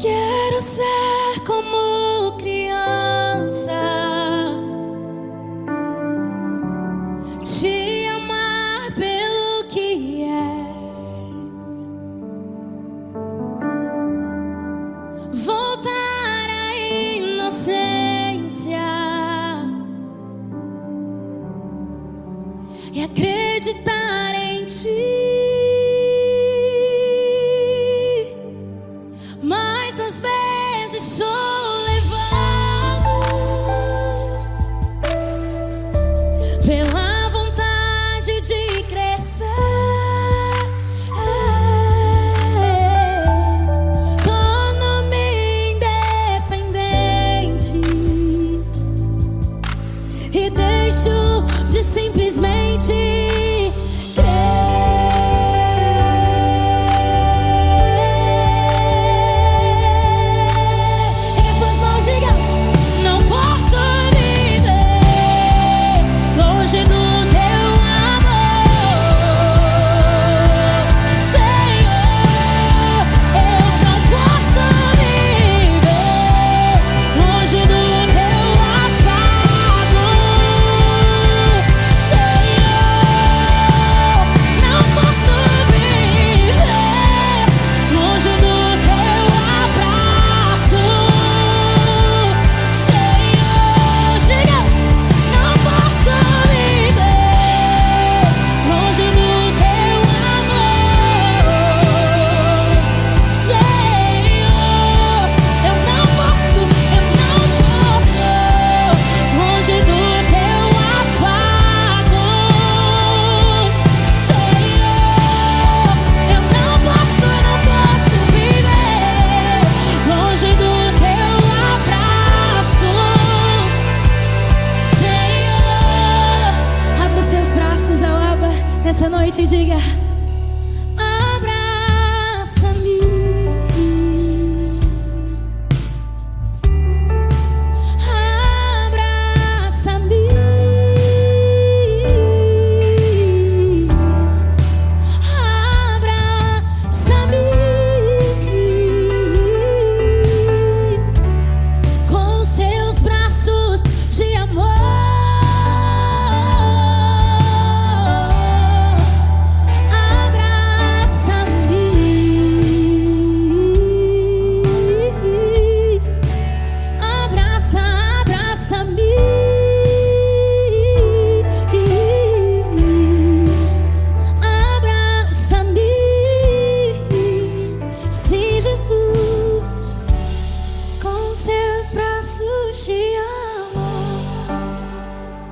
Quero ser como criança, te amar pelo que és, voltar à inocência. E acreditar em ti. nessa noite e diga: